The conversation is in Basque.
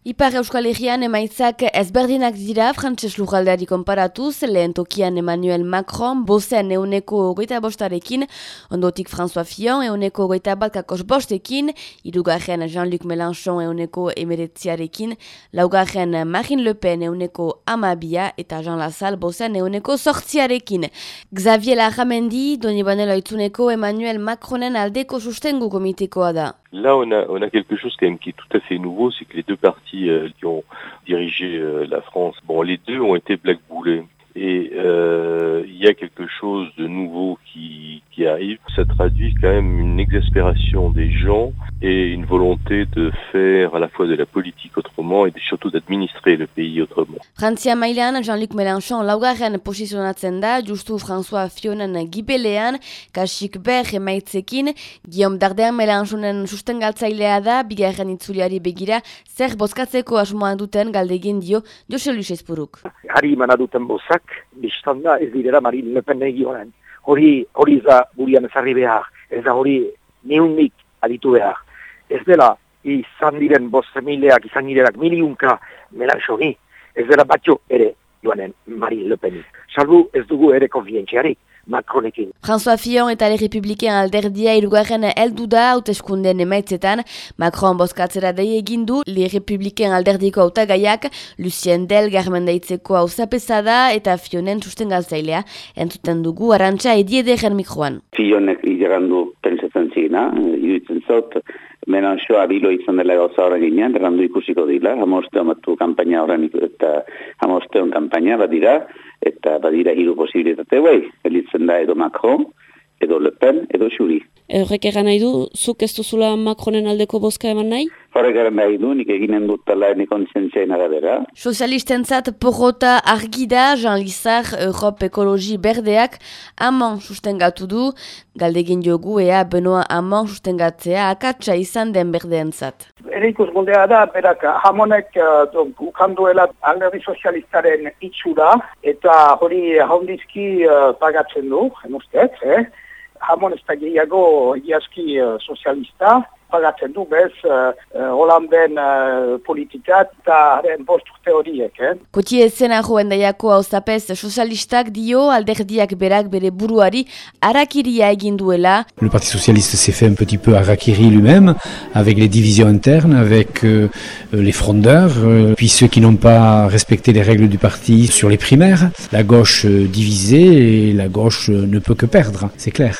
Ipar Euskal Herrian emaitzak ezberdinak dira frantses lugaldeari konparatuz, lehen tokian Emmanuel Macron, bozean euneko goita bostarekin, ondotik François Fillon euneko goita bat kakos bostekin, irugarren Jean-Luc Mélenchon euneko emeretziarekin, laugarren Marine Le Pen euneko amabia eta Jean Lassalle bozean euneko sortziarekin. Xavier Lajamendi, doni banelo itzuneko Emmanuel Macronen aldeko sustengu komitekoa da. Là, on a, on a quelque chose quand même qui est tout à fait nouveau, c'est que les deux partis euh, qui ont dirigé euh, la France, bon, les deux ont été blackboulés. Et euh, il y a quelque chose de nouveau qui, qui arrive. Ça traduit quand même une exaspération des gens et une volonté de faire à la fois de la politique autrement et surtout d'administrer le pays autrement. Frantzia mailean, Jean-Luc Mélenchon laugarren posizionatzen da, justu François Fionen gibelean, kasik ber emaitzekin, Guillaume Dardean Mélenchonen sustengaltzailea da, bigarren itzuliari begira, zer bozkatzeko asmoa duten galdegin dio Jose Luis Espuruk. Hari imana duten bozak, biztan da ez direra Marine Le Pen egionen. Hori, hori za burian ezarri behar, ez da hori neundik aditu behar ez dela izan diren bost mileak, izan direnak miliunka melanxoni, ez dela batxo ere joanen Marine Le Pen. Salbu ez dugu ere konfientziari. Macronekin. François Fillon eta Le Republiken alderdia irugarren heldu da hauteskunden emaitzetan. Macron bozkatzera dei egin du Le Republiken alderdiko hautagaiak Lucien Del garmendaitzeko da eta Fillonen susten galtzailea. Entzuten dugu arantxa ediederen mikroan. Fillonek izagandu pentsatzen zina, iruditzen zot, Menanxoa bilo izan dela gauza horren ginean, errandu ikusiko dila, hamoste amatu kampaina horren eta hamoste hon kampaina badira, eta badira hiru posibilitate guai, elitzen da edo Macron, edo Le Pen, edo Xuri. Horrek egan nahi du, zuk ez duzula Macronen aldeko boska eman nahi? Egan nahi du, nik eginen dut tala nik onzientziain arabera. Sozialisten zat porrota argi da, Jean Lizar, Europe Ekologi Berdeak, amon sustengatu du, galdegin jogu ea benoa amon sustengatzea akatsa izan den berdeen zat. Erikus da, berak, hamonek uh, ukanduela alderdi sozialistaren itxura, eta hori haundizki uh, pagatzen du, enustez, eh? hamon ez da gehiago egiazki uh, sozialista, pagatzen du bez uh, uh, politikat eta haren. Eh? Koti ezena joen daiako hau zapez sozialistak dio alderdiak berak bere buruari arakiria egin duela. Le Parti Socialiste s'est fait un petit peu harakiri lui-même avec les divisions internes, avec euh, les frondeurs, euh, puis ceux qui n'ont pas respecté les règles du parti sur les primaires. La gauche euh, divisée et la gauche ne peut que perdre, c'est clair.